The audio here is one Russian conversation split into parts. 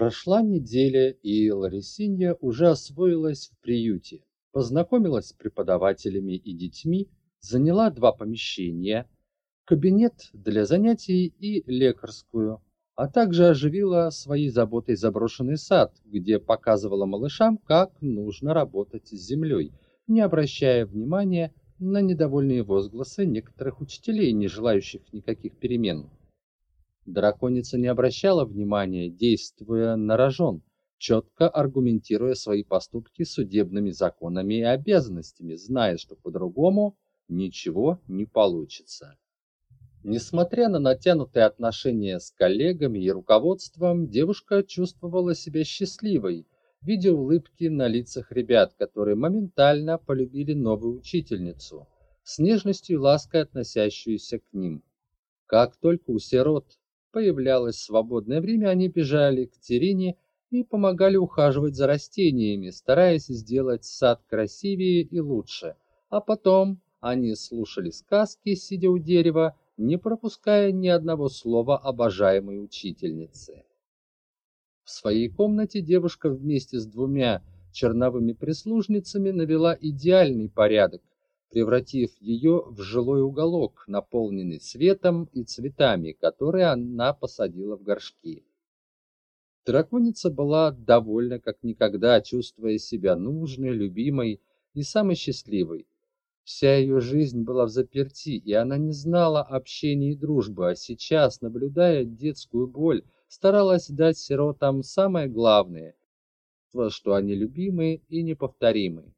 Прошла неделя, и Ларисинья уже освоилась в приюте, познакомилась с преподавателями и детьми, заняла два помещения, кабинет для занятий и лекарскую, а также оживила своей заботой заброшенный сад, где показывала малышам, как нужно работать с землей, не обращая внимания на недовольные возгласы некоторых учителей, не желающих никаких перемен. Драконица не обращала внимания, действуя на рожон, четко аргументируя свои поступки судебными законами и обязанностями, зная, что по-другому ничего не получится. Несмотря на натянутые отношения с коллегами и руководством, девушка чувствовала себя счастливой, видя улыбки на лицах ребят, которые моментально полюбили новую учительницу, с нежностью и лаской относящуюся к ним. Как только у сирот появлялось свободное время, они бежали к Терине и помогали ухаживать за растениями, стараясь сделать сад красивее и лучше. А потом они слушали сказки, сидя у дерева, не пропуская ни одного слова обожаемой учительницы. В своей комнате девушка вместе с двумя черновыми прислужницами навела идеальный порядок, превратив ее в жилой уголок, наполненный светом и цветами, которые она посадила в горшки. Драконица была довольна как никогда, чувствуя себя нужной, любимой и самой счастливой. Вся ее жизнь была в заперти, и она не знала общения и дружбы, а сейчас, наблюдая детскую боль, старалась дать сиротам самое главное, что они любимые и неповторимые.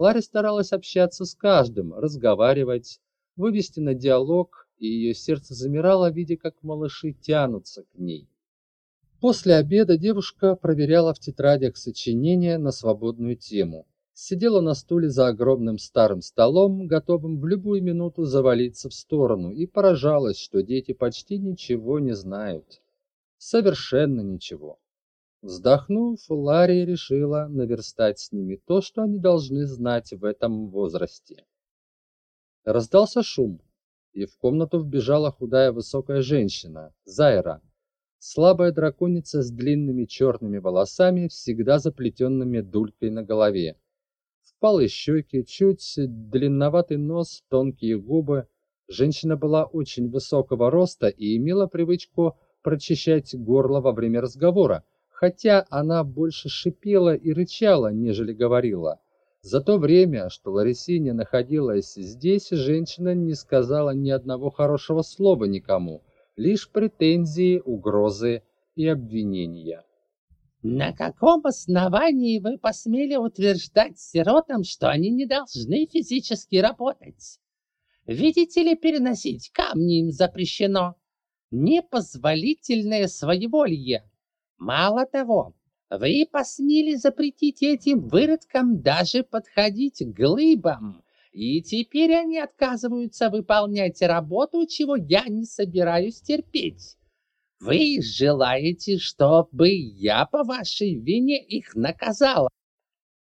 Ларри старалась общаться с каждым, разговаривать, вывести на диалог, и ее сердце замирало, видя, как малыши тянутся к ней. После обеда девушка проверяла в тетрадях сочинения на свободную тему. Сидела на стуле за огромным старым столом, готовым в любую минуту завалиться в сторону, и поражалась, что дети почти ничего не знают. Совершенно ничего. Вздохнув, Ларри решила наверстать с ними то, что они должны знать в этом возрасте. Раздался шум, и в комнату вбежала худая высокая женщина, Зайра, слабая драконица с длинными черными волосами, всегда заплетенными дулькой на голове. Впалые щеки, чуть длинноватый нос, тонкие губы. Женщина была очень высокого роста и имела привычку прочищать горло во время разговора, хотя она больше шипела и рычала, нежели говорила. За то время, что Ларисиня находилась здесь, женщина не сказала ни одного хорошего слова никому, лишь претензии, угрозы и обвинения. «На каком основании вы посмели утверждать сиротам, что они не должны физически работать? Видите ли, переносить камни им запрещено. Непозволительное своеволье. Мало того, вы посмели запретить этим выродкам даже подходить к глыбам, и теперь они отказываются выполнять работу, чего я не собираюсь терпеть. Вы желаете, чтобы я по вашей вине их наказала?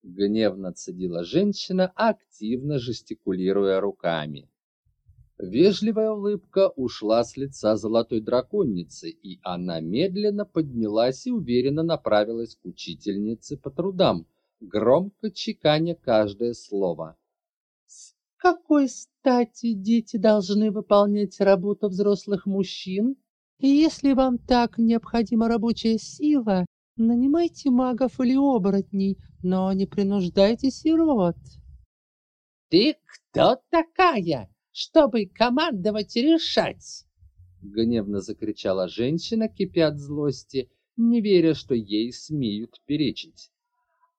Гневно цедила женщина, активно жестикулируя руками. Вежливая улыбка ушла с лица золотой драконицы, и она медленно поднялась и уверенно направилась к учительнице по трудам, громко чеканя каждое слово. «С какой стати дети должны выполнять работу взрослых мужчин? И если вам так необходима рабочая сила, нанимайте магов или оборотней, но не принуждайте сирот». «Ты кто такая?» Чтобы командовать и решать!» Гневно закричала женщина, кипя от злости, не веря, что ей смеют перечить.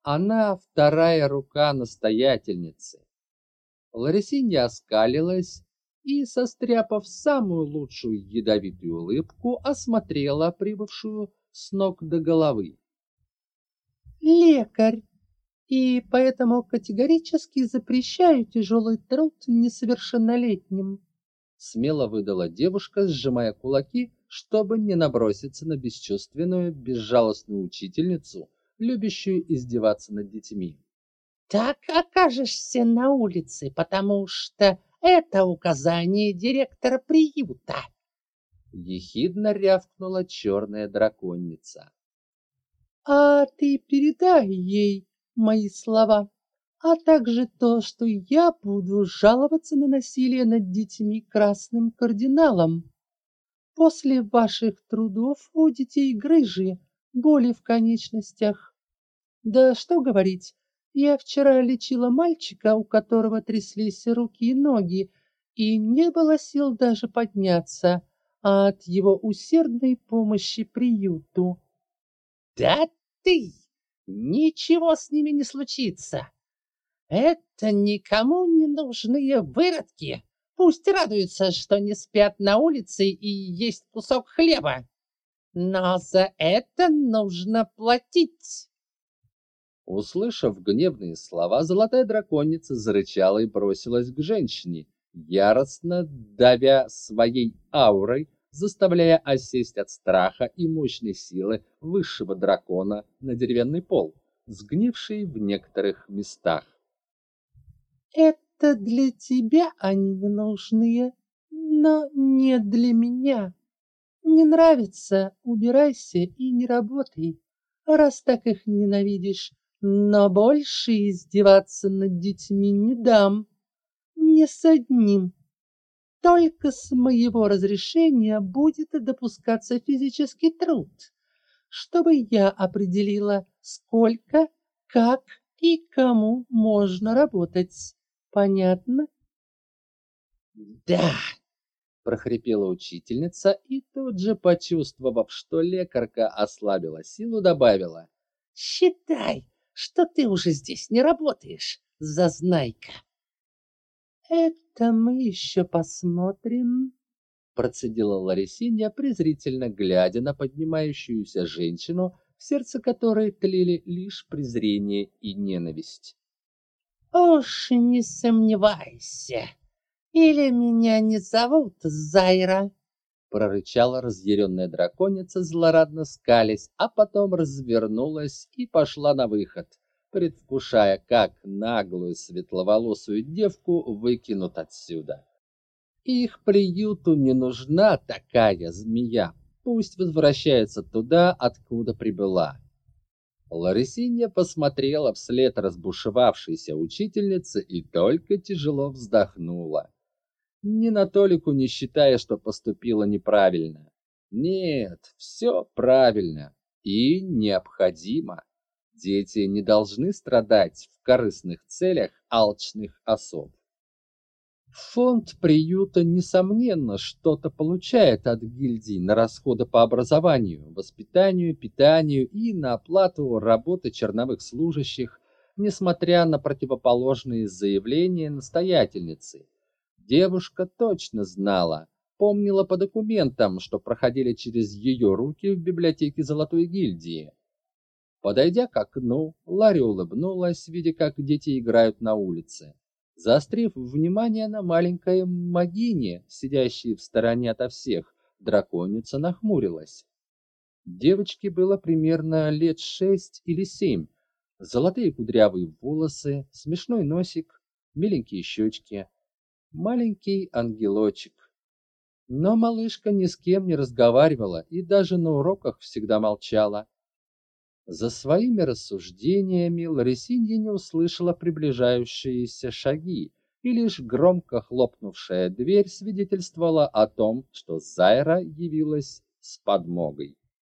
Она вторая рука настоятельницы. Ларисинья оскалилась и, состряпав самую лучшую ядовитую улыбку, осмотрела прибывшую с ног до головы. «Лекарь, и поэтому категорически запрещаю тяжелый труд несовершеннолетним. Смело выдала девушка, сжимая кулаки, чтобы не наброситься на бесчувственную, безжалостную учительницу, любящую издеваться над детьми. Так окажешься на улице, потому что это указание директора приюта. Ехидно рявкнула черная драконица. А ты передай ей мои слова, а также то, что я буду жаловаться на насилие над детьми красным кардиналом. После ваших трудов у детей грыжи, боли в конечностях. Да что говорить, я вчера лечила мальчика, у которого тряслись руки и ноги, и не было сил даже подняться от его усердной помощи приюту. Да ты! Ничего с ними не случится. Это никому не нужные выродки. Пусть радуются, что не спят на улице и есть кусок хлеба. Но за это нужно платить. Услышав гневные слова, золотая драконица зарычала и бросилась к женщине, яростно давя своей аурой, заставляя осесть от страха и мощной силы высшего дракона на деревянный пол, сгнивший в некоторых местах. Это для тебя они ненужные, но не для меня. Не нравится, убирайся и не работай, раз так их ненавидишь. Но больше издеваться над детьми не дам. Не с одним. Только с моего разрешения будет допускаться физический труд, чтобы я определила, сколько, как и кому можно работать. Понятно? Да, прохрипела учительница и тут же, почувствовав, что лекарка ослабила силу, добавила: "Считай, что ты уже здесь не работаешь, зазнайка". Это мы еще посмотрим, процедила Ларисинья, презрительно глядя на поднимающуюся женщину, в сердце которой тлели лишь презрение и ненависть. Уж не сомневайся, или меня не зовут Зайра, прорычала разъяренная драконица, злорадно скалясь, а потом развернулась и пошла на выход, предвкушая, как наглую светловолосую девку выкинут отсюда. Их приюту не нужна такая змея, пусть возвращается туда, откуда прибыла. Ларисинья посмотрела вслед разбушевавшейся учительнице и только тяжело вздохнула. Ни на толику не считая, что поступила неправильно. Нет, все правильно и необходимо. Дети не должны страдать в корыстных целях алчных особ. Фонд приюта, несомненно, что-то получает от гильдии на расходы по образованию, воспитанию, питанию и на оплату работы черновых служащих, несмотря на противоположные заявления настоятельницы. Девушка точно знала, помнила по документам, что проходили через ее руки в библиотеке Золотой гильдии. Подойдя к окну, Ларри улыбнулась, видя, как дети играют на улице. Заострив внимание на маленькой Магине, сидящей в стороне ото всех, драконица нахмурилась. Девочке было примерно лет шесть или семь. Золотые кудрявые волосы, смешной носик, миленькие щечки, маленький ангелочек. Но малышка ни с кем не разговаривала и даже на уроках всегда молчала. За своими рассуждениями Ларисинья не услышала приближающиеся шаги, и лишь громко хлопнувшая дверь свидетельствовала о том, что Зайра явилась с подмогой.